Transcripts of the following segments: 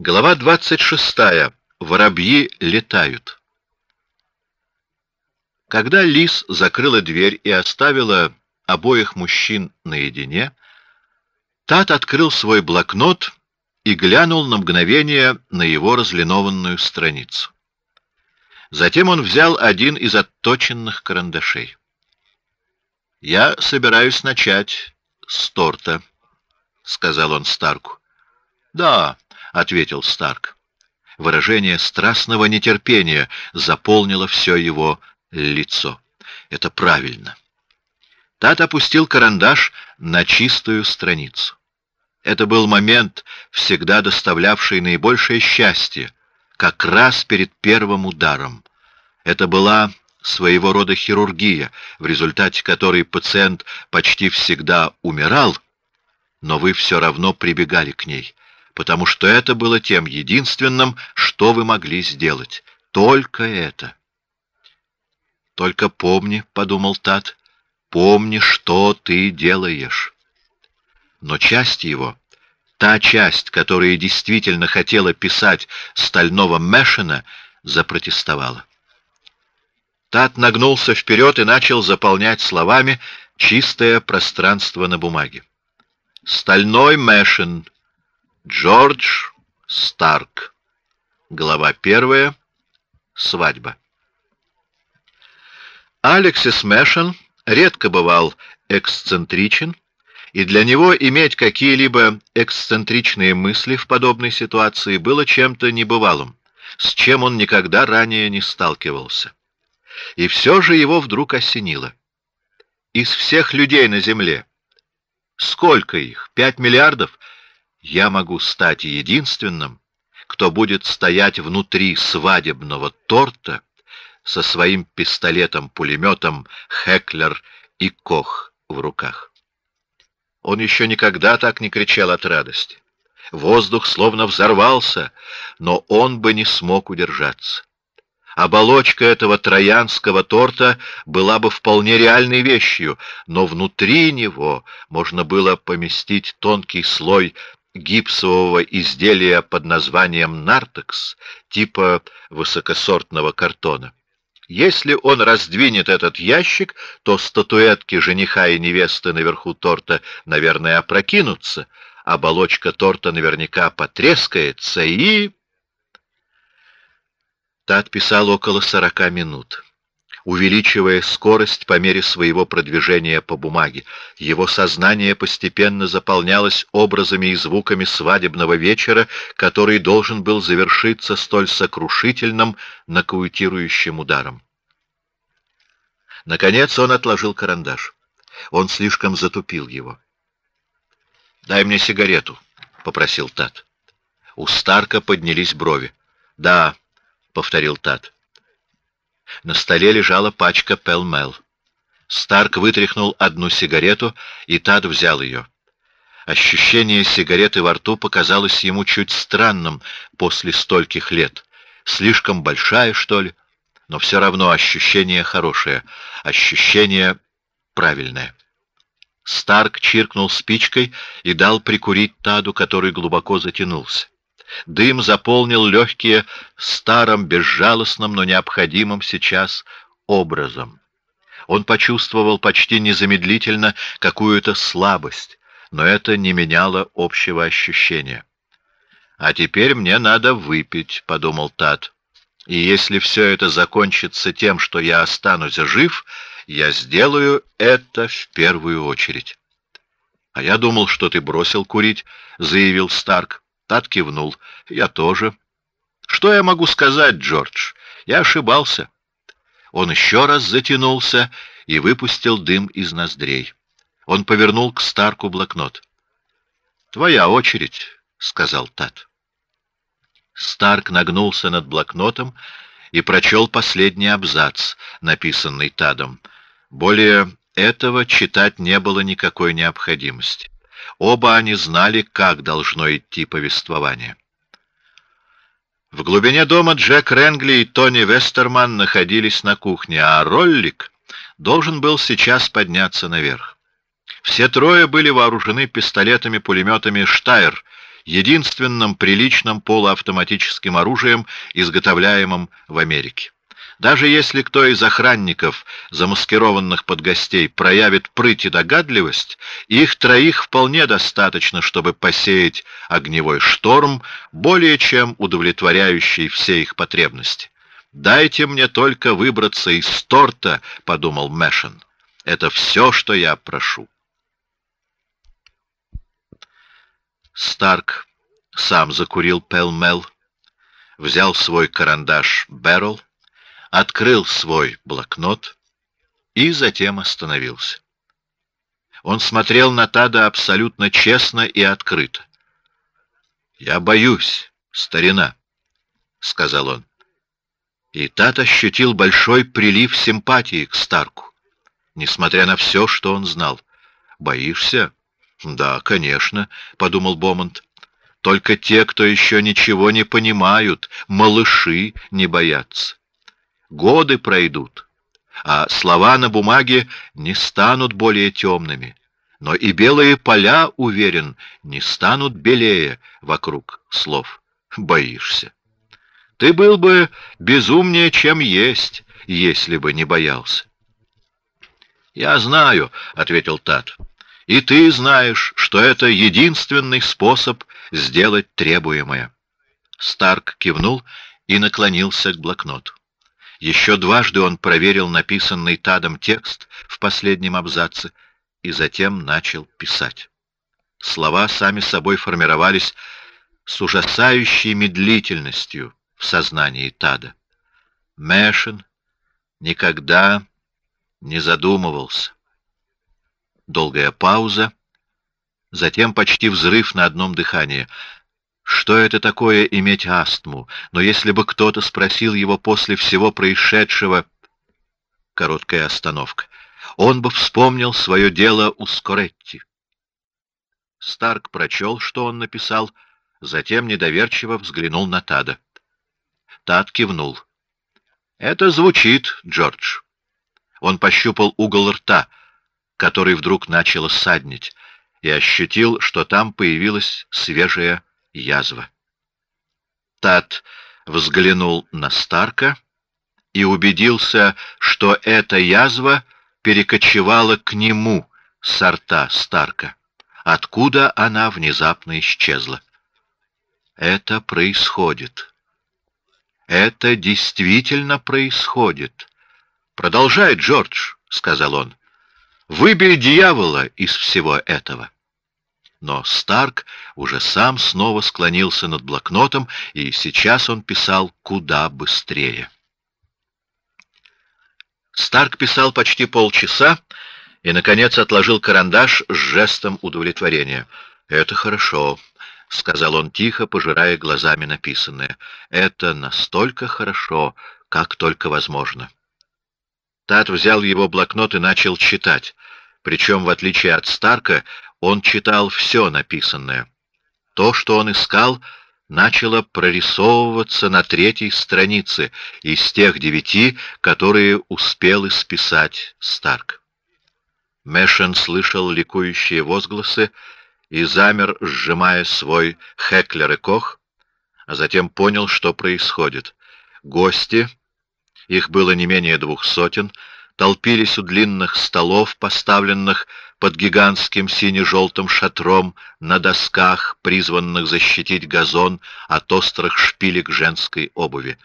Глава 26. Воробьи летают. Когда Лис закрыла дверь и оставила обоих мужчин наедине, Тат открыл свой блокнот и глянул на мгновение на его разлинованную страницу. Затем он взял один из отточенных карандашей. «Я собираюсь начать с торта», — сказал он Старку. «Да», — ответил Старк. Выражение страстного нетерпения заполнило все его лицо. «Это правильно». Тат опустил карандаш на чистую страницу. Это был момент, всегда доставлявший наибольшее счастье, как раз перед первым ударом. Это была своего рода хирургия, в результате которой пациент почти всегда умирал, но вы все равно прибегали к ней, потому что это было тем единственным, что вы могли сделать. Только это. Только помни, — подумал Тат, — помни, что ты делаешь. Но часть его, та часть, которая действительно хотела писать стального Мэшина, запротестовала. Тат нагнулся вперед и начал заполнять словами чистое пространство на бумаге. Стальной Мэшин. Джордж Старк. Глава первая. Свадьба. Алексис Мэшин редко бывал эксцентричен, и для него иметь какие-либо эксцентричные мысли в подобной ситуации было чем-то небывалым, с чем он никогда ранее не сталкивался. И все же его вдруг осенило. Из всех людей на Земле, сколько их, пять миллиардов, я могу стать единственным, кто будет стоять внутри свадебного торта со своим пистолетом-пулеметом Хеклер и Кох в руках. Он еще никогда так не кричал от радости. Воздух словно взорвался, но он бы не смог удержаться. Оболочка этого троянского торта была бы вполне реальной вещью, но внутри него можно было поместить тонкий слой гипсового изделия под названием нартекс, типа высокосортного картона. Если он раздвинет этот ящик, то статуэтки жениха и невесты наверху торта, наверное, опрокинутся, оболочка торта наверняка потрескается и... Тат писал около сорока минут, увеличивая скорость по мере своего продвижения по бумаге. Его сознание постепенно заполнялось образами и звуками свадебного вечера, который должен был завершиться столь сокрушительным нокаутирующим ударом. Наконец он отложил карандаш. Он слишком затупил его. «Дай мне сигарету», — попросил Тат. У Старка поднялись брови. «Да», — повторил Тат. На столе лежала пачка Пелмел. Старк вытряхнул одну сигарету, и Тат взял ее. Ощущение сигареты во рту показалось ему чуть странным после стольких лет. Слишком большая, что ли? Но все равно ощущение хорошее, ощущение правильное. Старк чиркнул спичкой и дал прикурить Таду, который глубоко затянулся. Дым заполнил легкие старым, безжалостным, но необходимым сейчас образом. Он почувствовал почти незамедлительно какую-то слабость, но это не меняло общего ощущения. «А теперь мне надо выпить», — подумал Тад. «И если все это закончится тем, что я останусь жив, я сделаю это в первую очередь». «А я думал, что ты бросил курить», — заявил Старк. Тат кивнул. «Я тоже». «Что я могу сказать, Джордж? Я ошибался». Он еще раз затянулся и выпустил дым из ноздрей. Он повернул к Старку блокнот. «Твоя очередь», — сказал Тат. Старк нагнулся над блокнотом и прочел последний абзац, написанный Тадом. Более этого читать не было никакой необходимости. Оба они знали, как должно идти повествование. В глубине дома Джек Ренгли и Тони Вестерман находились на кухне, а Роллик должен был сейчас подняться наверх. Все трое были вооружены пистолетами-пулеметами «Штайр», единственным приличным полуавтоматическим оружием, изготовляемым в Америке. Даже если кто из охранников, замаскированных под гостей, проявит прыть и догадливость, их троих вполне достаточно, чтобы посеять огневой шторм, более чем удовлетворяющий все их потребности. «Дайте мне только выбраться из торта», — подумал Мэшен. «Это все, что я прошу». Старк сам закурил пел-мел, взял свой карандаш Беррел, открыл свой блокнот и затем остановился. Он смотрел на Тада абсолютно честно и открыто. «Я боюсь, старина», — сказал он. И Тад ощутил большой прилив симпатии к Старку, несмотря на все, что он знал. «Боишься?» «Да, конечно», — подумал Бомонд. «Только те, кто еще ничего не понимают, малыши, не боятся. Годы пройдут, а слова на бумаге не станут более темными, но и белые поля, уверен, не станут белее вокруг слов. Боишься. Ты был бы безумнее, чем есть, если бы не боялся. «Я знаю», — ответил Тат, — «и ты знаешь, что это единственный способ сделать требуемое». Старк кивнул и наклонился к блокноту. Еще дважды он проверил написанный Тадом текст в последнем абзаце и затем начал писать. Слова сами собой формировались с ужасающей медлительностью в сознании Тада. Мэшин никогда не задумывался. Долгая пауза, затем почти взрыв на одном дыхании — что это такое иметь астму? Но если бы кто-то спросил его после всего происшедшего... Короткая остановка. Он бы вспомнил свое дело у Скоретти. Старк прочел, что он написал, затем недоверчиво взглянул на Тада. Тад кивнул. «Это звучит, Джордж». Он пощупал угол рта, который вдруг начал саднить, и ощутил, что там появилась свежая язва. Тат взглянул на Старка и убедился, что эта язва перекочевала к нему с рта Старка, откуда она внезапно исчезла. Это происходит. Это действительно происходит. Продолжай, Джордж, сказал он. Выбей дьявола из всего этого. Но Старк уже сам снова склонился над блокнотом, и сейчас он писал куда быстрее. Старк писал почти полчаса и, наконец, отложил карандаш с жестом удовлетворения. «Это хорошо», — сказал он тихо, пожирая глазами написанное. «Это настолько хорошо, как только возможно». Тат взял его блокнот и начал читать. Причем, в отличие от Старка, он читал все написанное. То, что он искал, начало прорисовываться на третьей странице из тех девяти, которые успел исписать Старк. Мэшен слышал ликующие возгласы и замер, сжимая свой Хеклер и Кох, а затем понял, что происходит. Гости, их было не менее двух сотен, толпились у длинных столов, поставленных под гигантским сине-желтым шатром на досках, призванных защитить газон от острых шпилек женской обуви.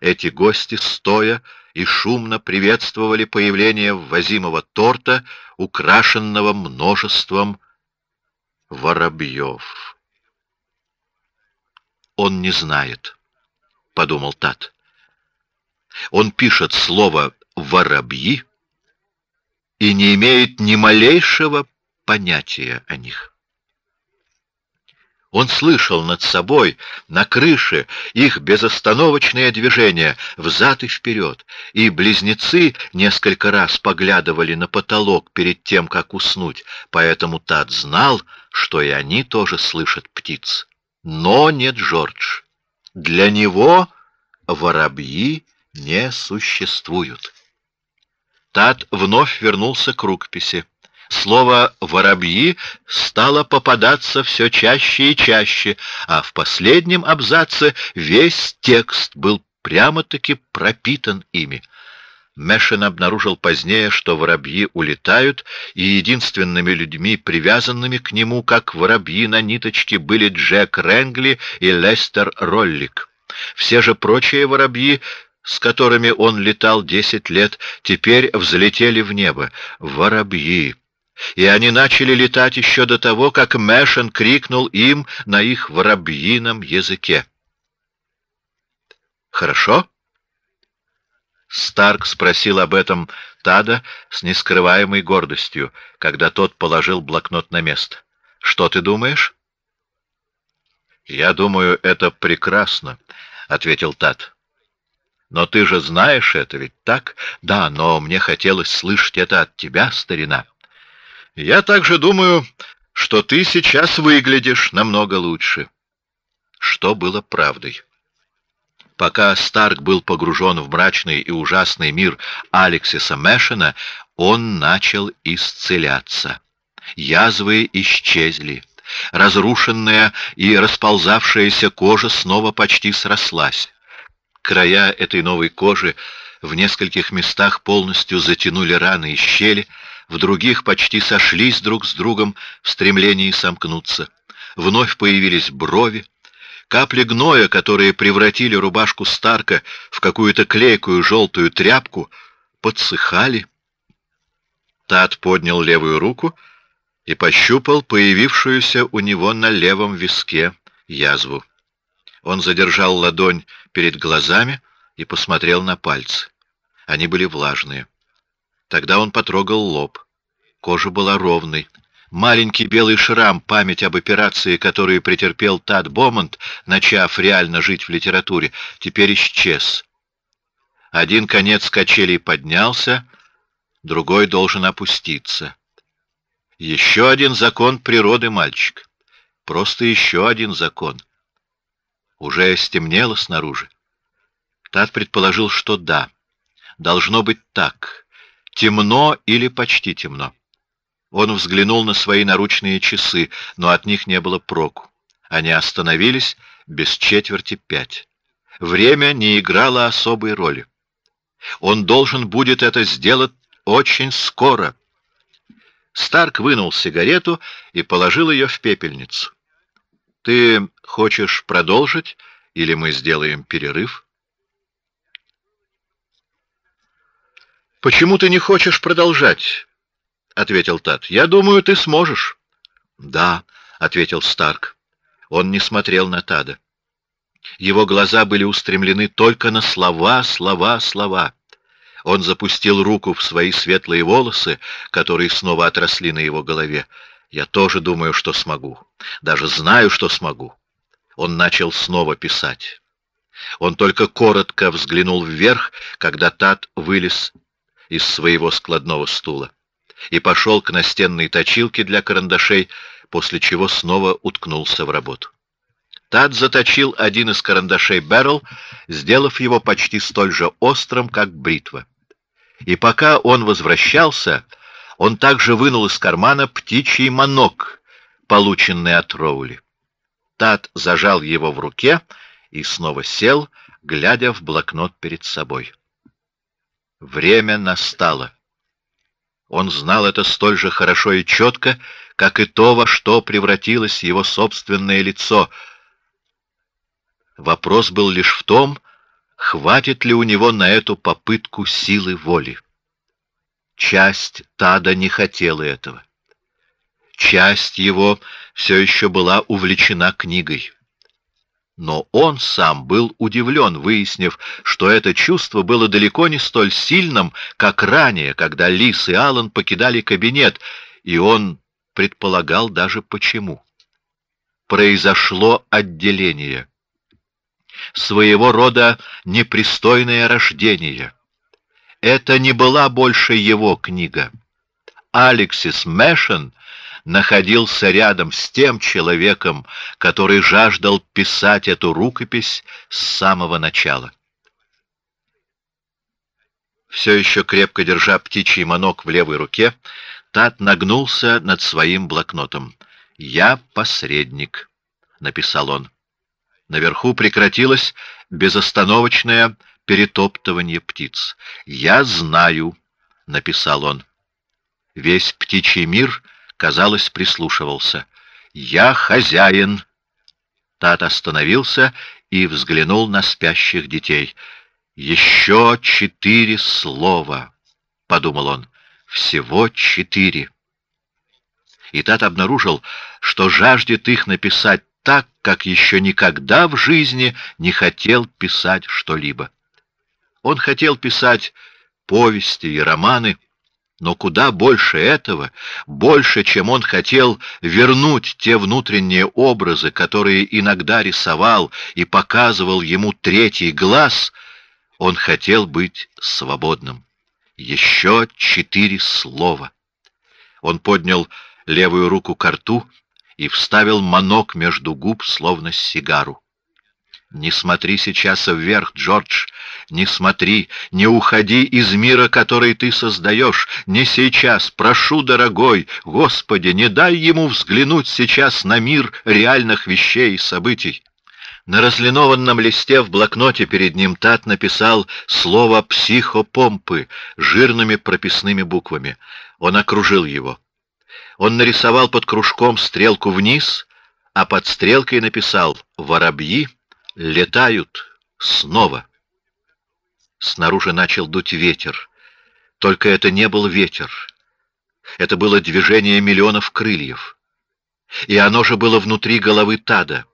Эти гости, стоя и шумно приветствовали появление ввозимого торта, украшенного множеством воробьев. «Он не знает», — подумал Тат. Он пишет слово воробьи и не имеет ни малейшего понятия о них. Он слышал над собой, на крыше, их безостановочное движение взад и вперед, и близнецы несколько раз поглядывали на потолок перед тем, как уснуть, поэтому Тат знал, что и они тоже слышат птиц. Но не Джордж. Для него воробьи не существуют. Тат вновь вернулся к рукописи. Слово «воробьи» стало попадаться все чаще и чаще, а в последнем абзаце весь текст был прямо-таки пропитан ими. Мэшин обнаружил позднее, что воробьи улетают, и единственными людьми, привязанными к нему, как воробьи на ниточке, были Джек Рэнгли и Лестер Роллик. Все же прочие воробьи, с которыми он летал десять лет, теперь взлетели в небо. Воробьи! И они начали летать еще до того, как Мэшин крикнул им на их воробьином языке. «Хорошо?» Старк спросил об этом Тада с нескрываемой гордостью, когда тот положил блокнот на место. «Что ты думаешь?» «Я думаю, это прекрасно», — ответил Тад. «Но ты же знаешь это, ведь так?» «Да, но мне хотелось слышать это от тебя, старина». «Я также думаю, что ты сейчас выглядишь намного лучше». Что было правдой? Пока Старк был погружен в мрачный и ужасный мир Алексиса Мэшина, он начал исцеляться. Язвы исчезли. Разрушенная и расползавшаяся кожа снова почти срослась. Края этой новой кожи в нескольких местах полностью затянули раны и щели, в других почти сошлись друг с другом в стремлении сомкнуться. Вновь появились брови, Капли гноя, которые превратили рубашку Старка в какую-то клейкую желтую тряпку, подсыхали. Тат поднял левую руку и пощупал появившуюся у него на левом виске язву. Он задержал ладонь перед глазами и посмотрел на пальцы. Они были влажные. Тогда он потрогал лоб. Кожа была ровной, Маленький белый шрам, память об операции, которую претерпел Тад Бомонд, начав реально жить в литературе, теперь исчез. Один конец качелей поднялся, другой должен опуститься. Еще один закон природы, мальчик. Просто еще один закон. Уже стемнело снаружи. Тад предположил, что да. Должно быть так. Темно или почти темно. Он взглянул на свои наручные часы, но от них не было проку. Они остановились без четверти пять. Время не играло особой роли. Он должен будет это сделать очень скоро. Старк вынул сигарету и положил ее в пепельницу. Ты хочешь продолжить, или мы сделаем перерыв? Почему ты не хочешь продолжать? — ответил Тат. «Я думаю, ты сможешь». «Да», — ответил Старк. Он не смотрел на Тада. Его глаза были устремлены только на слова, слова, слова. Он запустил руку в свои светлые волосы, которые снова отросли на его голове. «Я тоже думаю, что смогу. Даже знаю, что смогу». Он начал снова писать. Он только коротко взглянул вверх, когда Тат вылез из своего складного стула и пошел к настенной точилке для карандашей, после чего снова уткнулся в работу. Тад заточил один из карандашей Берл, сделав его почти столь же острым, как бритва. И пока он возвращался, он также вынул из кармана птичий манок, полученный от Роули. Тад зажал его в руке и снова сел, глядя в блокнот перед собой. Время настало. Он знал это столь же хорошо и четко, как и то, во что превратилось его собственное лицо. Вопрос был лишь в том, хватит ли у него на эту попытку силы воли. Часть Тада не хотела этого. Часть его все еще была увлечена книгой но он сам был удивлен, выяснив, что это чувство было далеко не столь сильным, как ранее, когда Лис и Аллан покидали кабинет, и он предполагал даже почему. Произошло отделение. Своего рода непристойное рождение. Это не была больше его книга. Алексис Мэшен находился рядом с тем человеком, который жаждал писать эту рукопись с самого начала. Все еще крепко держа птичий манок в левой руке, Тат нагнулся над своим блокнотом. «Я посредник», — написал он. Наверху прекратилось безостановочное перетоптывание птиц. «Я знаю», — написал он. Весь птичий мир, казалось, прислушивался. «Я хозяин». Тат остановился и взглянул на спящих детей. «Еще четыре слова», — подумал он. «Всего четыре». И Тат обнаружил, что жаждет их написать так, как еще никогда в жизни не хотел писать что-либо. Он хотел писать повести и романы, но куда больше этого, больше, чем он хотел вернуть те внутренние образы, которые иногда рисовал и показывал ему третий глаз, он хотел быть свободным. Еще четыре слова. Он поднял левую руку к рту и вставил манок между губ, словно сигару. Не смотри сейчас вверх, Джордж, не смотри, не уходи из мира, который ты создаешь, не сейчас, прошу, дорогой, Господи, не дай ему взглянуть сейчас на мир реальных вещей и событий. На разлинованном листе в блокноте перед ним Тат написал слово «психопомпы» жирными прописными буквами. Он окружил его. Он нарисовал под кружком стрелку вниз, а под стрелкой написал «Воробьи летают снова». Снаружи начал дуть ветер. Только это не был ветер. Это было движение миллионов крыльев. И оно же было внутри головы Тада.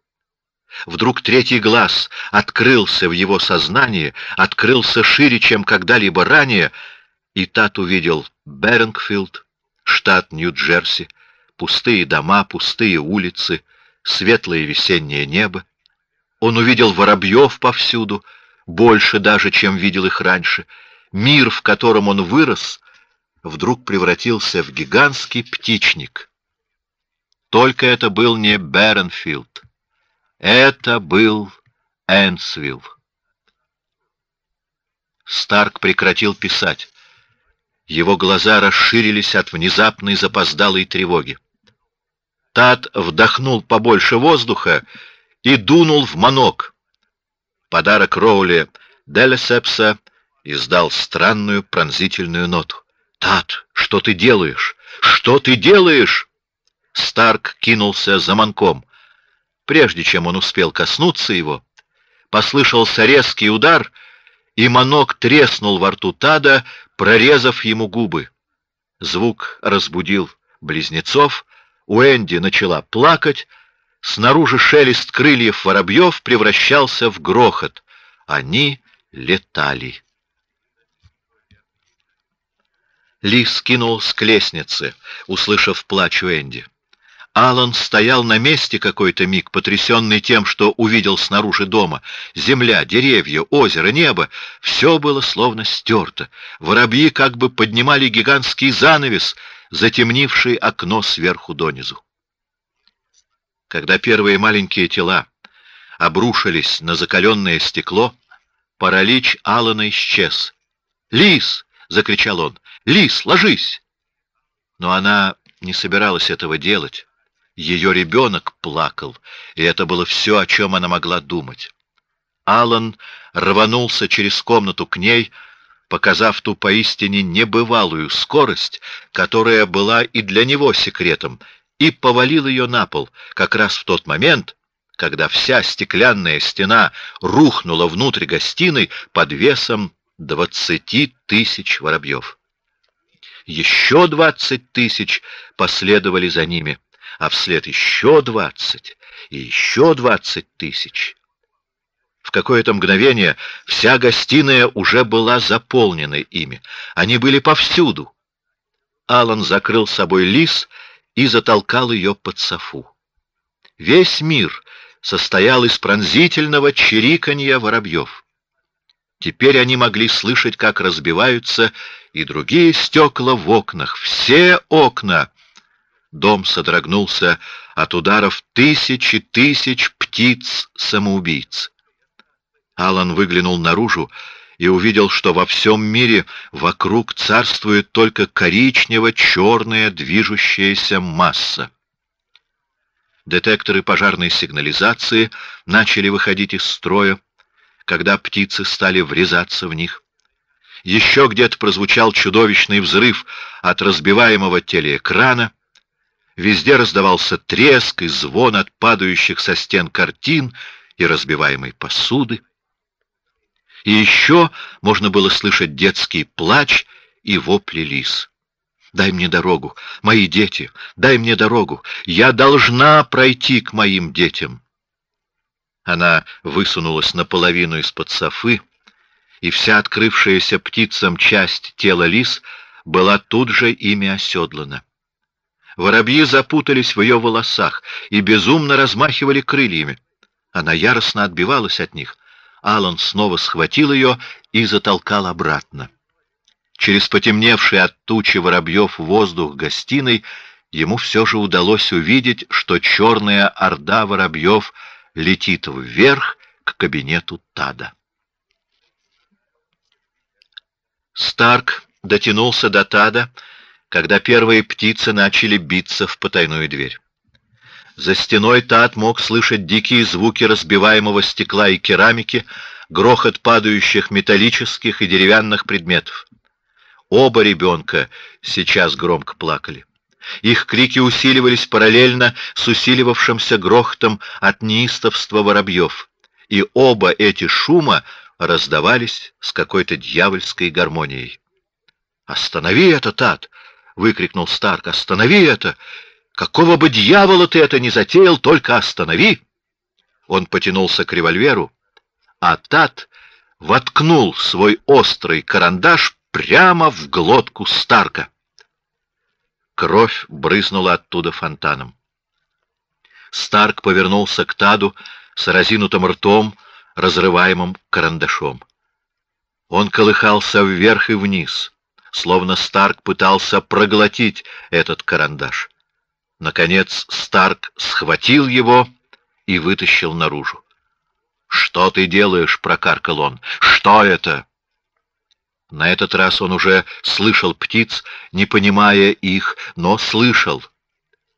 Вдруг третий глаз открылся в его сознании, открылся шире, чем когда-либо ранее, и Тад увидел Берингфилд, штат Нью-Джерси, пустые дома, пустые улицы, светлое весеннее небо. Он увидел воробьев повсюду, больше даже, чем видел их раньше. Мир, в котором он вырос, вдруг превратился в гигантский птичник. Только это был не Беренфилд. Это был Энсвилл. Старк прекратил писать. Его глаза расширились от внезапной запоздалой тревоги. Тат вдохнул побольше воздуха и дунул в манок. Подарок Роули Делесепса издал странную пронзительную ноту. «Тат, что ты делаешь? Что ты делаешь?» Старк кинулся за манком. Прежде чем он успел коснуться его, послышался резкий удар, и манок треснул во рту Тада, прорезав ему губы. Звук разбудил близнецов, у Энди начала плакать, Снаружи шелест крыльев воробьев превращался в грохот. Они летали. Ли скинул с лестницы, услышав плач у Энди. Алан стоял на месте какой-то миг, потрясенный тем, что увидел снаружи дома. Земля, деревья, озеро, небо — все было словно стерто. Воробьи как бы поднимали гигантский занавес, затемнивший окно сверху донизу. Когда первые маленькие тела обрушились на закаленное стекло, паралич Алана исчез. «Лис!» — закричал он. «Лис, ложись!» Но она не собиралась этого делать. Ее ребенок плакал, и это было все, о чем она могла думать. Алан рванулся через комнату к ней, показав ту поистине небывалую скорость, которая была и для него секретом, и повалил ее на пол, как раз в тот момент, когда вся стеклянная стена рухнула внутрь гостиной под весом двадцати тысяч воробьев. Еще двадцать тысяч последовали за ними, а вслед еще двадцать и еще двадцать тысяч. В какое-то мгновение вся гостиная уже была заполнена ими. Они были повсюду. Алан закрыл собой лис и затолкал ее под софу. Весь мир состоял из пронзительного чириканья воробьев. Теперь они могли слышать, как разбиваются и другие стекла в окнах, все окна. Дом содрогнулся от ударов тысячи тысяч птиц-самоубийц. Алан выглянул наружу и увидел, что во всем мире вокруг царствует только коричнево-черная движущаяся масса. Детекторы пожарной сигнализации начали выходить из строя, когда птицы стали врезаться в них. Еще где-то прозвучал чудовищный взрыв от разбиваемого телеэкрана. Везде раздавался треск и звон от падающих со стен картин и разбиваемой посуды. И еще можно было слышать детский плач и вопли лис. Дай мне дорогу, мои дети, дай мне дорогу. Я должна пройти к моим детям. Она высунулась наполовину из-под софы, и вся открывшаяся птицам часть тела лис была тут же ими оседлана. Воробьи запутались в ее волосах и безумно размахивали крыльями. Она яростно отбивалась от них. Алан снова схватил ее и затолкал обратно. Через потемневший от тучи воробьев воздух гостиной ему все же удалось увидеть, что черная орда воробьев летит вверх к кабинету Тада. Старк дотянулся до Тада, когда первые птицы начали биться в потайную дверь. За стеной Тад мог слышать дикие звуки разбиваемого стекла и керамики, грохот падающих металлических и деревянных предметов. Оба ребенка сейчас громко плакали. Их крики усиливались параллельно с усиливавшимся грохотом от неистовства воробьев, и оба эти шума раздавались с какой-то дьявольской гармонией. «Останови это, Тат!» — выкрикнул Старк. «Останови это! Какого бы дьявола ты это ни затеял, только останови!» Он потянулся к револьверу, а Тат воткнул свой острый карандаш прямо в глотку Старка. Кровь брызнула оттуда фонтаном. Старк повернулся к Таду с разинутым ртом, разрываемым карандашом. Он колыхался вверх и вниз, словно Старк пытался проглотить этот карандаш. Наконец Старк схватил его и вытащил наружу. «Что ты делаешь?» — прокаркал он. «Что это?» На этот раз он уже слышал птиц, не понимая их, но слышал.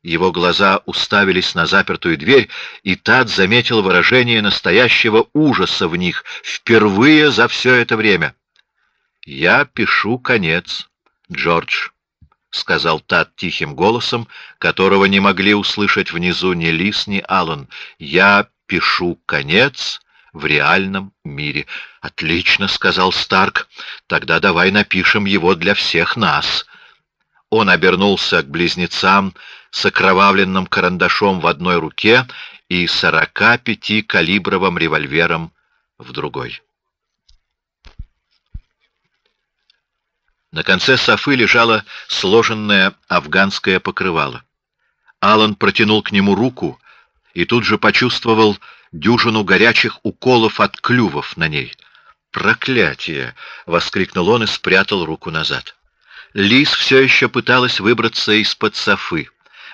Его глаза уставились на запертую дверь, и Тад заметил выражение настоящего ужаса в них впервые за все это время. «Я пишу конец, Джордж», — сказал Тад тихим голосом, которого не могли услышать внизу ни Лис, ни Аллан. «Я пишу конец в реальном мире. Отлично, сказал Старк. Тогда давай напишем его для всех нас. Он обернулся к близнецам с окровавленным карандашом в одной руке и сорока пяти калибровым револьвером в другой. На конце софы лежало сложенное афганское покрывало. Алан протянул к нему руку и тут же почувствовал дюжину горячих уколов от клювов на ней. «Проклятие!» — воскликнул он и спрятал руку назад. Лис все еще пыталась выбраться из-под софы.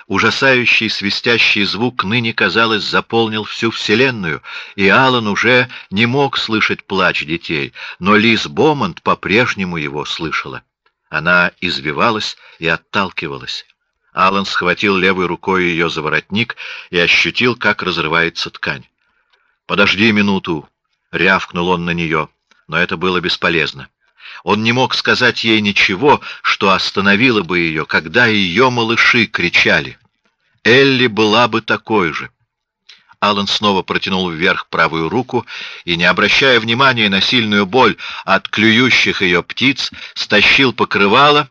Ужасающий свистящий звук ныне, казалось, заполнил всю вселенную, и Алан уже не мог слышать плач детей, но Лис Бомонд по-прежнему его слышала. Она извивалась и отталкивалась. Алан схватил левой рукой ее за воротник и ощутил, как разрывается ткань. «Подожди минуту!» — рявкнул он на нее, но это было бесполезно. Он не мог сказать ей ничего, что остановило бы ее, когда ее малыши кричали. Элли была бы такой же. Алан снова протянул вверх правую руку и, не обращая внимания на сильную боль от клюющих ее птиц, стащил покрывало.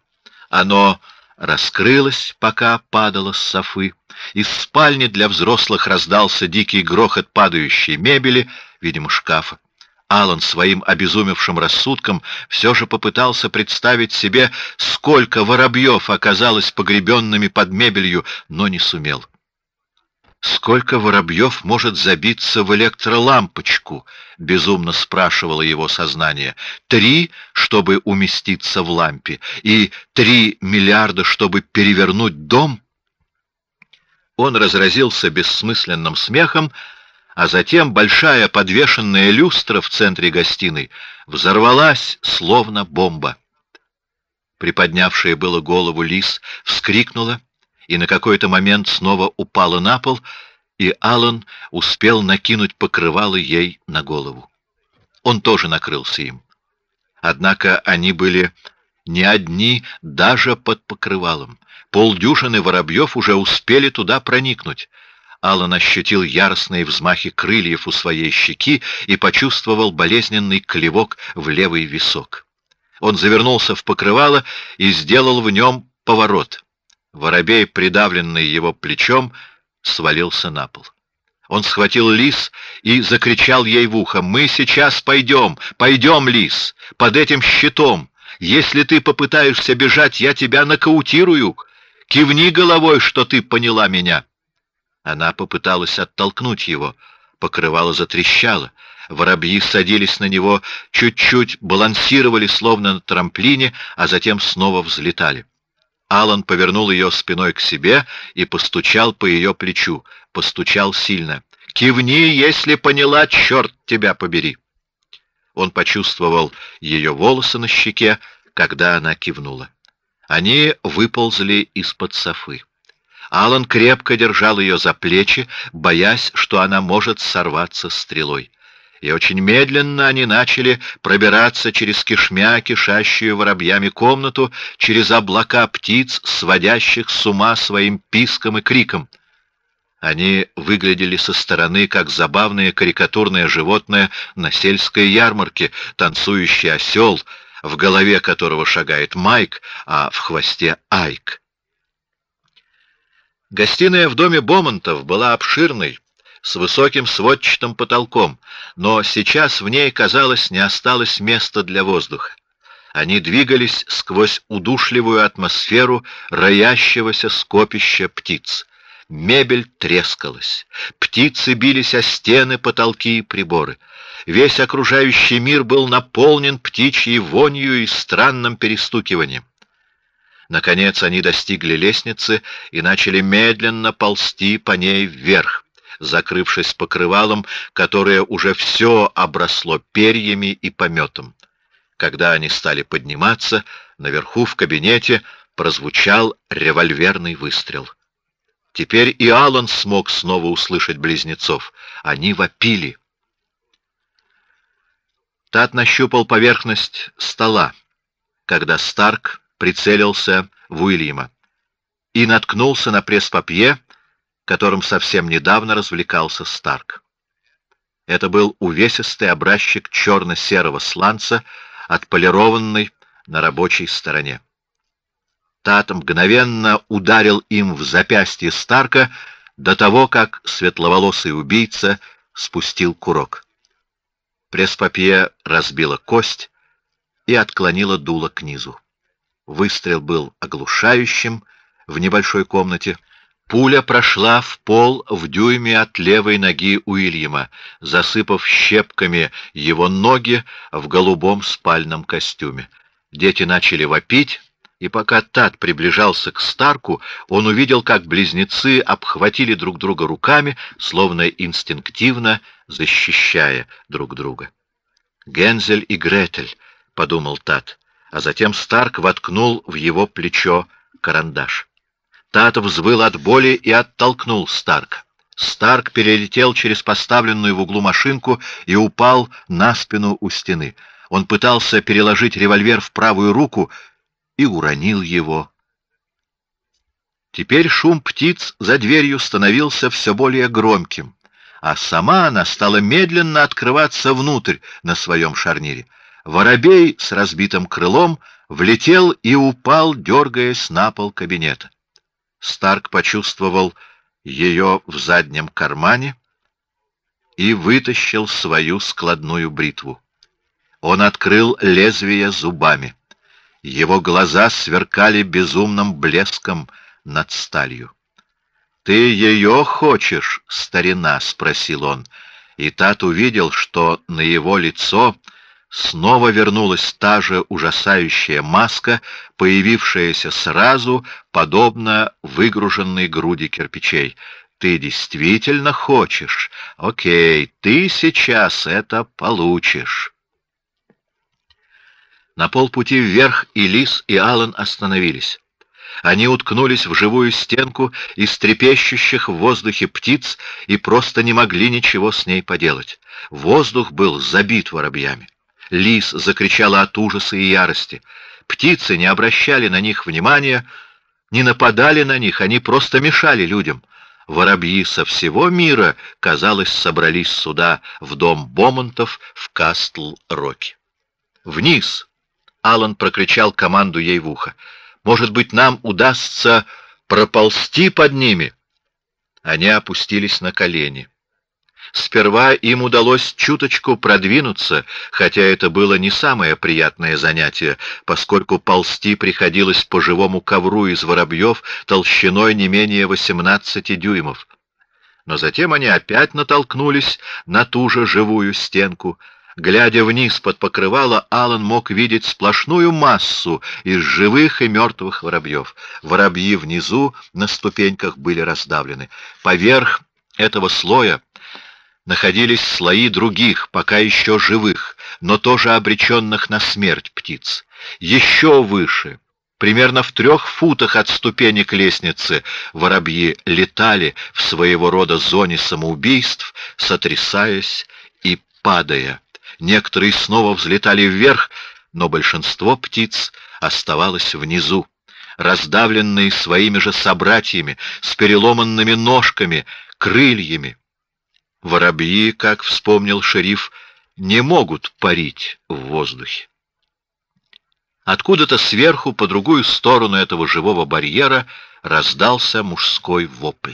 Оно раскрылось, пока падало с софы. Из спальни для взрослых раздался дикий грохот падающей мебели, видимо, шкафа. Алан своим обезумевшим рассудком все же попытался представить себе, сколько воробьев оказалось погребенными под мебелью, но не сумел. Сколько воробьев может забиться в электролампочку? Безумно спрашивало его сознание. Три, чтобы уместиться в лампе, и три миллиарда, чтобы перевернуть дом? Он разразился бессмысленным смехом, а затем большая подвешенная люстра в центре гостиной взорвалась, словно бомба. Приподнявшая было голову лис вскрикнула и на какой-то момент снова упала на пол, и Аллан успел накинуть покрывало ей на голову. Он тоже накрылся им. Однако они были не одни, даже под покрывалом. Полдюжины воробьев уже успели туда проникнуть. Аллан ощутил яростные взмахи крыльев у своей щеки и почувствовал болезненный клевок в левый висок. Он завернулся в покрывало и сделал в нем поворот. Воробей, придавленный его плечом, свалился на пол. Он схватил лис и закричал ей в ухо: "Мы сейчас пойдем, пойдем, лис, под этим щитом. Если ты попытаешься бежать, я тебя нокаутирую. Кивни головой, что ты поняла меня". Она попыталась оттолкнуть его, покрывало затрещало. Воробьи садились на него, чуть-чуть балансировали, словно на трамплине, а затем снова взлетали. Алан повернул ее спиной к себе и постучал по ее плечу, постучал сильно. Кивни, если поняла, черт тебя побери. Он почувствовал ее волосы на щеке, когда она кивнула. Они выползли из-под софы. Алан крепко держал ее за плечи, боясь, что она может сорваться стрелой и очень медленно они начали пробираться через кишмя, кишащую воробьями комнату, через облака птиц, сводящих с ума своим писком и криком. Они выглядели со стороны как забавное карикатурное животное на сельской ярмарке, танцующий осел, в голове которого шагает Майк, а в хвосте Айк. Гостиная в доме Бомонтов была обширной, с высоким сводчатым потолком, но сейчас в ней, казалось, не осталось места для воздуха. Они двигались сквозь удушливую атмосферу роящегося скопища птиц. Мебель трескалась, птицы бились о стены, потолки и приборы. Весь окружающий мир был наполнен птичьей вонью и странным перестукиванием. Наконец они достигли лестницы и начали медленно ползти по ней вверх закрывшись покрывалом, которое уже все обросло перьями и пометом. Когда они стали подниматься, наверху в кабинете прозвучал револьверный выстрел. Теперь и Аллан смог снова услышать близнецов. Они вопили. Тат нащупал поверхность стола, когда Старк прицелился в Уильяма и наткнулся на пресс-папье, которым совсем недавно развлекался Старк. Это был увесистый образчик черно-серого сланца, отполированный на рабочей стороне. Тат мгновенно ударил им в запястье Старка до того, как светловолосый убийца спустил курок. Пресс-папье разбила кость и отклонила дуло к низу. Выстрел был оглушающим в небольшой комнате, Пуля прошла в пол в дюйме от левой ноги Уильяма, засыпав щепками его ноги в голубом спальном костюме. Дети начали вопить, и пока Тат приближался к Старку, он увидел, как близнецы обхватили друг друга руками, словно инстинктивно защищая друг друга. Гензель и Гретель, подумал Тат, а затем Старк воткнул в его плечо карандаш. Тат взвыл от боли и оттолкнул Старка. Старк перелетел через поставленную в углу машинку и упал на спину у стены. Он пытался переложить револьвер в правую руку и уронил его. Теперь шум птиц за дверью становился все более громким, а сама она стала медленно открываться внутрь на своем шарнире. Воробей с разбитым крылом влетел и упал, дергаясь на пол кабинета. Старк почувствовал ее в заднем кармане и вытащил свою складную бритву. Он открыл лезвие зубами. Его глаза сверкали безумным блеском над сталью. Ты ее хочешь, старина? – спросил он, и Тат увидел, что на его лицо снова вернулась та же ужасающая маска, появившаяся сразу, подобно выгруженной груди кирпичей. Ты действительно хочешь? Окей, ты сейчас это получишь. На полпути вверх и Лис, и Алан остановились. Они уткнулись в живую стенку из трепещущих в воздухе птиц и просто не могли ничего с ней поделать. Воздух был забит воробьями. Лис закричала от ужаса и ярости. Птицы не обращали на них внимания, не нападали на них, они просто мешали людям. Воробьи со всего мира, казалось, собрались сюда, в дом Бомонтов в Кастл-Роке. «Вниз!» — Алан прокричал команду ей в ухо. «Может быть, нам удастся проползти под ними?» Они опустились на колени. Сперва им удалось чуточку продвинуться, хотя это было не самое приятное занятие, поскольку ползти приходилось по живому ковру из воробьев толщиной не менее 18 дюймов. Но затем они опять натолкнулись на ту же живую стенку. Глядя вниз под покрывало, Алан мог видеть сплошную массу из живых и мертвых воробьев. Воробьи внизу на ступеньках были раздавлены. Поверх этого слоя находились слои других, пока еще живых, но тоже обреченных на смерть птиц. Еще выше, примерно в трех футах от ступенек лестницы, воробьи летали в своего рода зоне самоубийств, сотрясаясь и падая. Некоторые снова взлетали вверх, но большинство птиц оставалось внизу, раздавленные своими же собратьями, с переломанными ножками, крыльями. Воробьи, как вспомнил шериф, не могут парить в воздухе. Откуда-то сверху, по другую сторону этого живого барьера, раздался мужской вопль.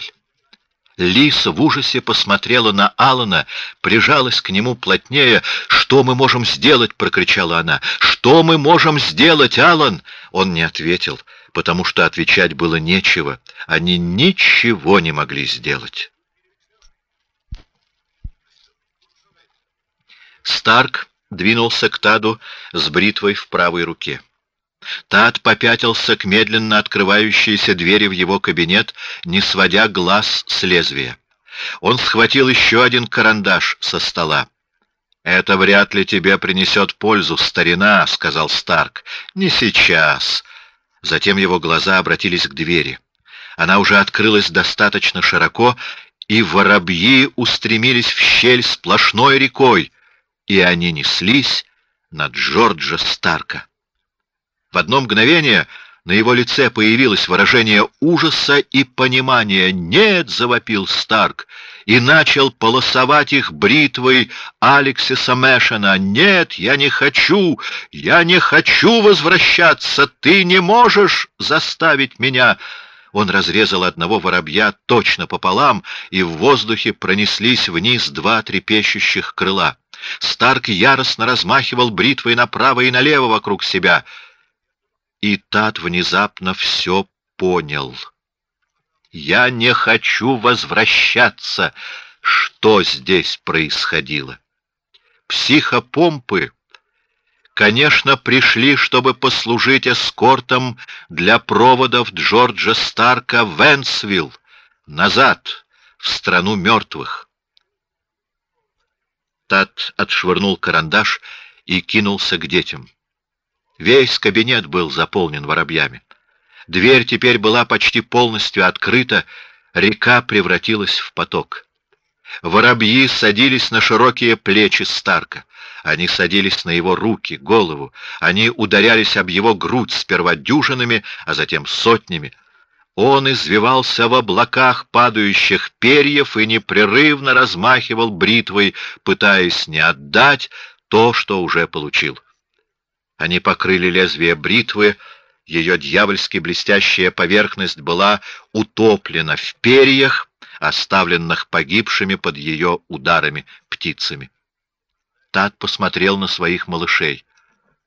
Лиса в ужасе посмотрела на Алана, прижалась к нему плотнее. «Что мы можем сделать?» — прокричала она. «Что мы можем сделать, Алан?» Он не ответил, потому что отвечать было нечего. Они ничего не могли сделать. Старк двинулся к Таду с бритвой в правой руке. Тад попятился к медленно открывающейся двери в его кабинет, не сводя глаз с лезвия. Он схватил еще один карандаш со стола. «Это вряд ли тебе принесет пользу, старина», — сказал Старк. «Не сейчас». Затем его глаза обратились к двери. Она уже открылась достаточно широко, и воробьи устремились в щель сплошной рекой и они неслись на Джорджа Старка. В одно мгновение на его лице появилось выражение ужаса и понимания. «Нет!» — завопил Старк и начал полосовать их бритвой Алексиса Мэшена. «Нет, я не хочу! Я не хочу возвращаться! Ты не можешь заставить меня!» Он разрезал одного воробья точно пополам, и в воздухе пронеслись вниз два трепещущих крыла. Старк яростно размахивал бритвой направо и налево вокруг себя. И Тат внезапно все понял. «Я не хочу возвращаться!» Что здесь происходило? Психопомпы, конечно, пришли, чтобы послужить эскортом для проводов Джорджа Старка в Энсвилл, назад, в страну мертвых. Тат отшвырнул карандаш и кинулся к детям. Весь кабинет был заполнен воробьями. Дверь теперь была почти полностью открыта, река превратилась в поток. Воробьи садились на широкие плечи Старка. Они садились на его руки, голову. Они ударялись об его грудь сперва дюжинами, а затем сотнями. Он извивался в облаках падающих перьев и непрерывно размахивал бритвой, пытаясь не отдать то, что уже получил. Они покрыли лезвие бритвы, ее дьявольски блестящая поверхность была утоплена в перьях, оставленных погибшими под ее ударами птицами. Тат посмотрел на своих малышей.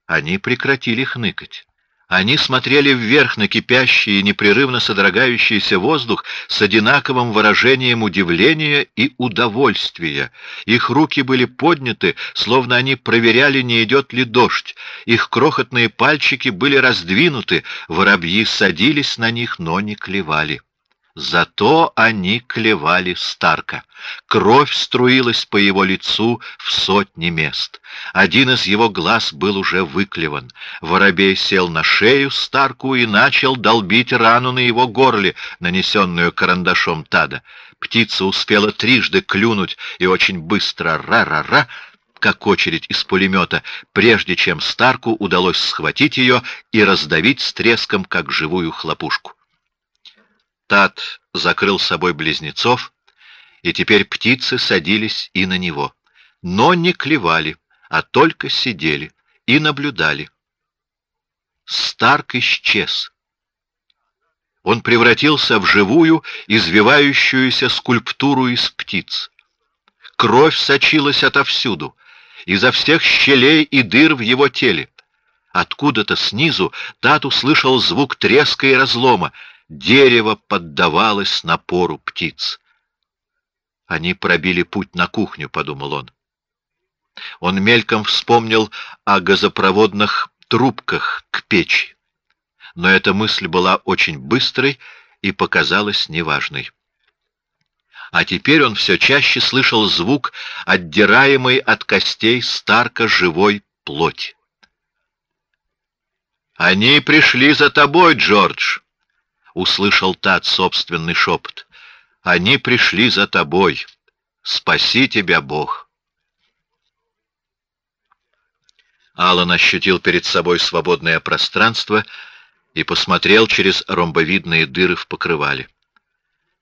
Они прекратили хныкать. Они смотрели вверх на кипящий и непрерывно содрогающийся воздух с одинаковым выражением удивления и удовольствия. Их руки были подняты, словно они проверяли, не идет ли дождь. Их крохотные пальчики были раздвинуты, воробьи садились на них, но не клевали. Зато они клевали Старка. Кровь струилась по его лицу в сотни мест. Один из его глаз был уже выклеван. Воробей сел на шею Старку и начал долбить рану на его горле, нанесенную карандашом Тада. Птица успела трижды клюнуть и очень быстро ра-ра-ра, как очередь из пулемета, прежде чем Старку удалось схватить ее и раздавить с треском, как живую хлопушку. Тат закрыл собой близнецов, и теперь птицы садились и на него, но не клевали, а только сидели и наблюдали. Старк исчез. Он превратился в живую, извивающуюся скульптуру из птиц. Кровь сочилась отовсюду, изо всех щелей и дыр в его теле. Откуда-то снизу Тат услышал звук треска и разлома, Дерево поддавалось напору птиц. Они пробили путь на кухню, подумал он. Он мельком вспомнил о газопроводных трубках к печи, но эта мысль была очень быстрой и показалась неважной. А теперь он все чаще слышал звук отдираемой от костей Старка живой плоти. Они пришли за тобой, Джордж услышал Тат собственный шепот. Они пришли за тобой. Спаси тебя, Бог. Алан ощутил перед собой свободное пространство и посмотрел через ромбовидные дыры в покрывале.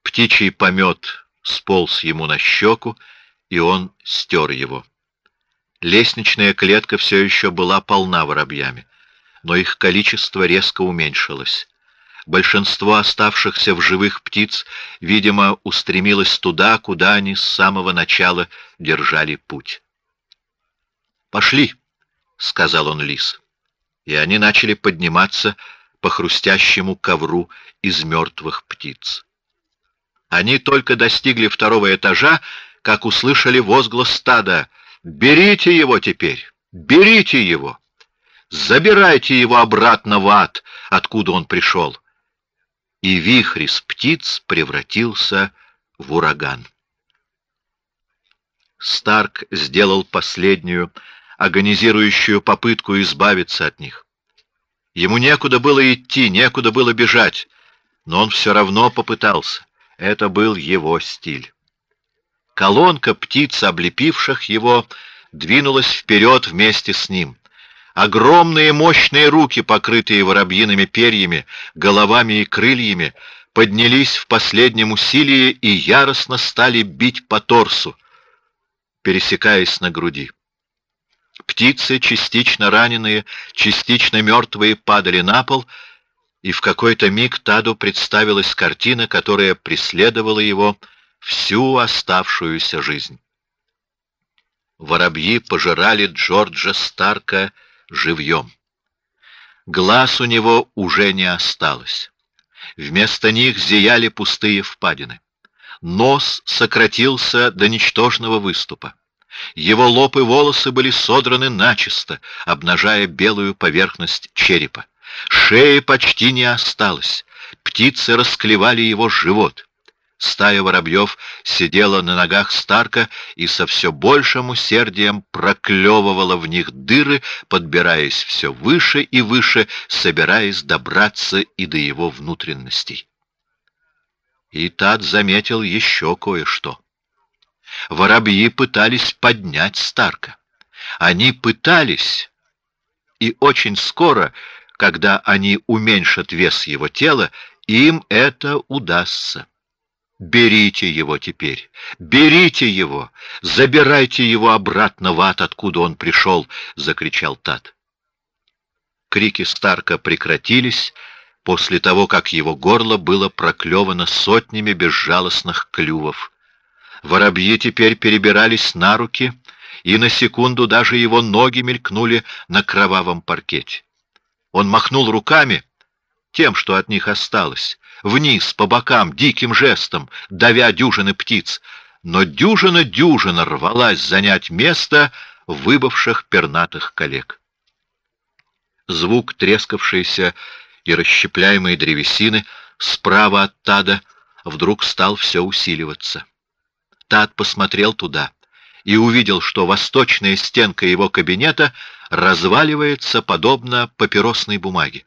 Птичий помет сполз ему на щеку, и он стер его. Лестничная клетка все еще была полна воробьями, но их количество резко уменьшилось. Большинство оставшихся в живых птиц, видимо, устремилось туда, куда они с самого начала держали путь. Пошли, сказал он лис, и они начали подниматься по хрустящему ковру из мертвых птиц. Они только достигли второго этажа, как услышали возглас стада: "Берите его теперь, берите его, забирайте его обратно в ад, откуда он пришел!" И вихрь из птиц превратился в ураган. Старк сделал последнюю агонизирующую попытку избавиться от них. Ему некуда было идти, некуда было бежать, но он все равно попытался. Это был его стиль. Колонка птиц, облепивших его, двинулась вперед вместе с ним. Огромные мощные руки, покрытые воробьиными перьями, головами и крыльями, поднялись в последнем усилии и яростно стали бить по торсу, пересекаясь на груди. Птицы, частично раненые, частично мертвые, падали на пол, и в какой-то миг Таду представилась картина, которая преследовала его всю оставшуюся жизнь. Воробьи пожирали Джорджа Старка живьем. Глаз у него уже не осталось. Вместо них зияли пустые впадины. Нос сократился до ничтожного выступа. Его лоб и волосы были содраны начисто, обнажая белую поверхность черепа. Шеи почти не осталось. Птицы расклевали его живот. Стая воробьев сидела на ногах Старка и со все большим усердием проклевывала в них дыры, подбираясь все выше и выше, собираясь добраться и до его внутренностей. И Тад заметил еще кое-что. Воробьи пытались поднять Старка. Они пытались, и очень скоро, когда они уменьшат вес его тела, им это удастся. Берите его теперь, берите его, забирайте его обратно в ад, откуда он пришел, закричал Тат. Крики Старка прекратились после того, как его горло было проклевано сотнями безжалостных клювов. Воробьи теперь перебирались на руки, и на секунду даже его ноги мелькнули на кровавом паркете. Он махнул руками, тем, что от них осталось, вниз по бокам диким жестом, давя дюжины птиц, но дюжина дюжина рвалась занять место выбывших пернатых коллег. Звук трескавшейся и расщепляемой древесины справа от Тада вдруг стал все усиливаться. Тат посмотрел туда и увидел, что восточная стенка его кабинета разваливается подобно папиросной бумаге.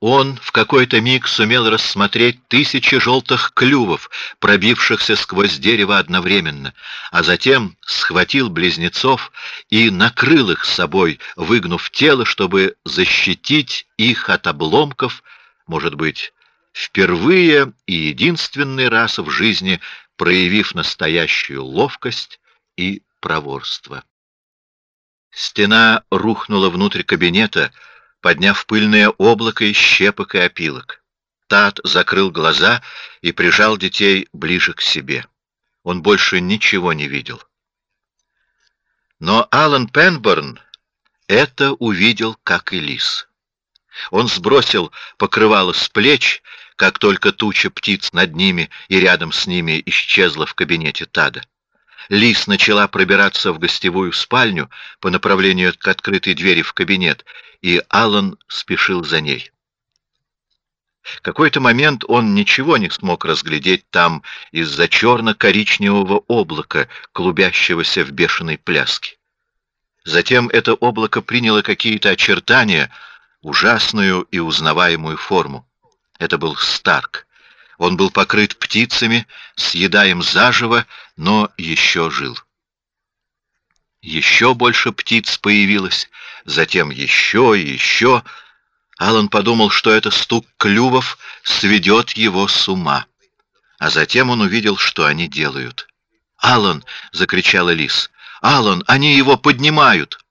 Он в какой-то миг сумел рассмотреть тысячи желтых клювов, пробившихся сквозь дерево одновременно, а затем схватил близнецов и накрыл их собой, выгнув тело, чтобы защитить их от обломков, может быть, впервые и единственный раз в жизни проявив настоящую ловкость и проворство. Стена рухнула внутрь кабинета, подняв пыльное облако из щепок и опилок. Тат закрыл глаза и прижал детей ближе к себе. Он больше ничего не видел. Но Алан Пенборн это увидел, как и Лис. Он сбросил покрывало с плеч, как только туча птиц над ними и рядом с ними исчезла в кабинете Тада. Лис начала пробираться в гостевую спальню по направлению к открытой двери в кабинет, и Аллан спешил за ней. Какой-то момент он ничего не смог разглядеть там из-за черно-коричневого облака, клубящегося в бешеной пляске. Затем это облако приняло какие-то очертания, ужасную и узнаваемую форму. Это был Старк. Он был покрыт птицами, съедаем заживо, но еще жил. Еще больше птиц появилось, затем еще и еще. Алан подумал, что это стук клювов сведет его с ума. А затем он увидел, что они делают. Алан! закричала Лис. Алан! Они его поднимают!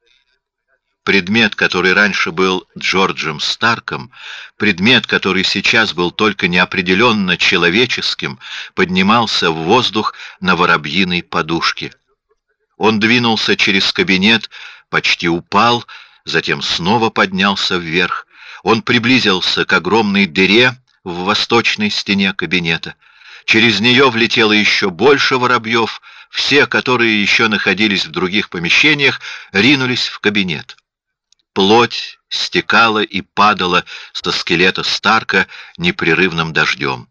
Предмет, который раньше был Джорджем Старком, предмет, который сейчас был только неопределенно человеческим, поднимался в воздух на воробьиной подушке. Он двинулся через кабинет, почти упал, затем снова поднялся вверх. Он приблизился к огромной дыре в восточной стене кабинета. Через нее влетело еще больше воробьев. Все, которые еще находились в других помещениях, ринулись в кабинет. Плоть стекала и падала со скелета Старка непрерывным дождем.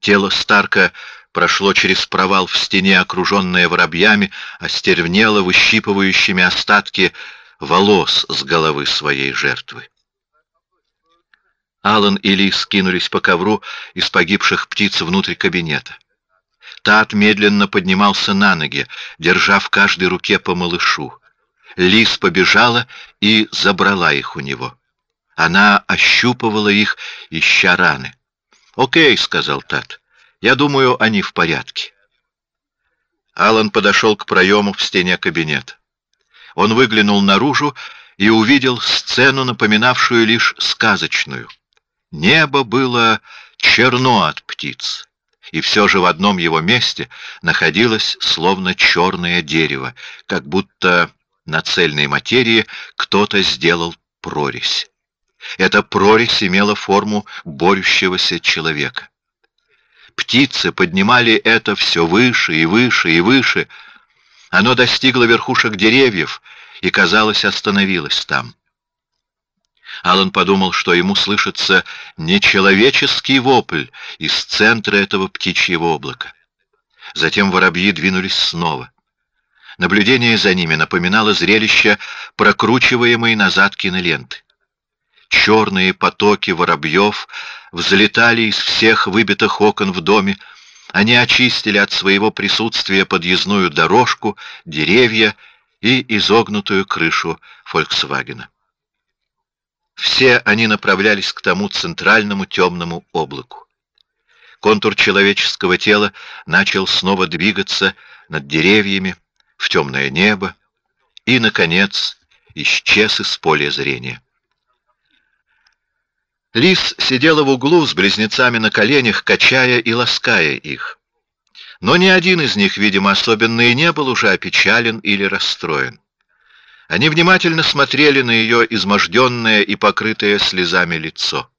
Тело Старка прошло через провал в стене, окруженное воробьями, остервнело выщипывающими остатки волос с головы своей жертвы. Алан и Ли скинулись по ковру из погибших птиц внутрь кабинета. Тат медленно поднимался на ноги, держа в каждой руке по малышу. Лис побежала и забрала их у него. Она ощупывала их, ища раны. «Окей», — сказал Тат. «Я думаю, они в порядке». Алан подошел к проему в стене кабинета. Он выглянул наружу и увидел сцену, напоминавшую лишь сказочную. Небо было черно от птиц, и все же в одном его месте находилось словно черное дерево, как будто на цельной материи кто-то сделал прорезь. Эта прорезь имела форму борющегося человека. Птицы поднимали это все выше и выше и выше. Оно достигло верхушек деревьев и, казалось, остановилось там. Алан подумал, что ему слышится нечеловеческий вопль из центра этого птичьего облака. Затем воробьи двинулись снова. Наблюдение за ними напоминало зрелище прокручиваемой назад киноленты. Черные потоки воробьев взлетали из всех выбитых окон в доме. Они очистили от своего присутствия подъездную дорожку, деревья и изогнутую крышу Фольксвагена. Все они направлялись к тому центральному темному облаку. Контур человеческого тела начал снова двигаться над деревьями, в темное небо и, наконец, исчез из поля зрения. Лис сидела в углу с близнецами на коленях, качая и лаская их. Но ни один из них, видимо, особенно и не был уже опечален или расстроен. Они внимательно смотрели на ее изможденное и покрытое слезами лицо.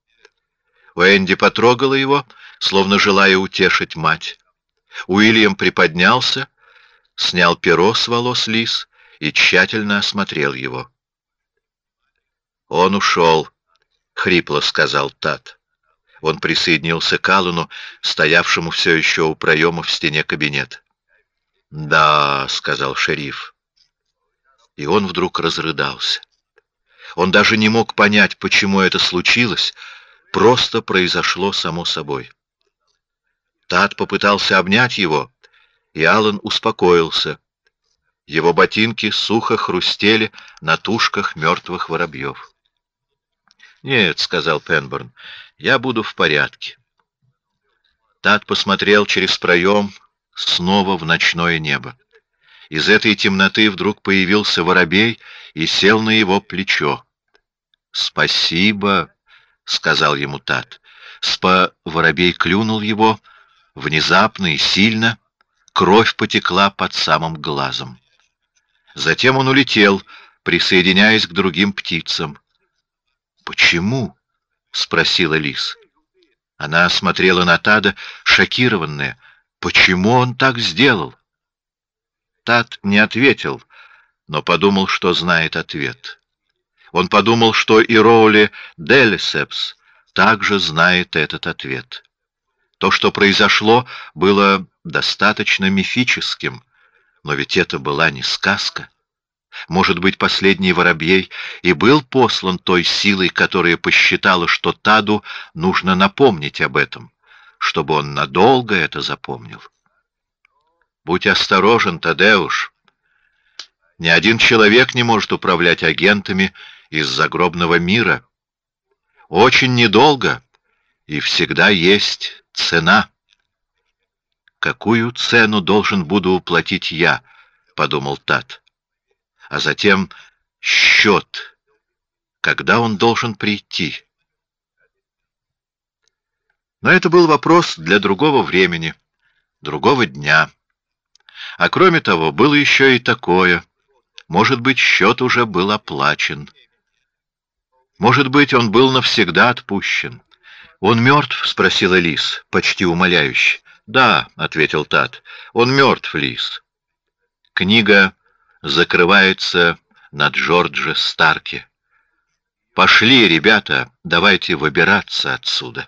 Уэнди потрогала его, словно желая утешить мать. Уильям приподнялся снял перо с волос лис и тщательно осмотрел его. Он ушел, хрипло сказал Тат. Он присоединился к Аллану, стоявшему все еще у проема в стене кабинета. «Да», — сказал шериф. И он вдруг разрыдался. Он даже не мог понять, почему это случилось, просто произошло само собой. Тат попытался обнять его, и Аллан успокоился. Его ботинки сухо хрустели на тушках мертвых воробьев. «Нет», — сказал Пенборн, — «я буду в порядке». Тат посмотрел через проем снова в ночное небо. Из этой темноты вдруг появился воробей и сел на его плечо. «Спасибо», — сказал ему Тат. Спа воробей клюнул его внезапно и сильно, кровь потекла под самым глазом. Затем он улетел, присоединяясь к другим птицам. Почему? спросила Лис. Она смотрела на Тада, шокированная. Почему он так сделал? Тад не ответил, но подумал, что знает ответ. Он подумал, что и Роули Делисепс также знает этот ответ. То, что произошло, было достаточно мифическим, но ведь это была не сказка. Может быть, последний воробей и был послан той силой, которая посчитала, что Таду нужно напомнить об этом, чтобы он надолго это запомнил. Будь осторожен, Тадеуш. Ни один человек не может управлять агентами из загробного мира. Очень недолго, и всегда есть цена. Какую цену должен буду уплатить я, подумал Тат. А затем счет, когда он должен прийти. Но это был вопрос для другого времени, другого дня. А кроме того, было еще и такое. Может быть, счет уже был оплачен. Может быть, он был навсегда отпущен. Он мертв? – спросила Лис, почти умоляюще. Да, ответил Тат. Он мертв, Лис. Книга закрывается на Джордже Старке. Пошли, ребята, давайте выбираться отсюда.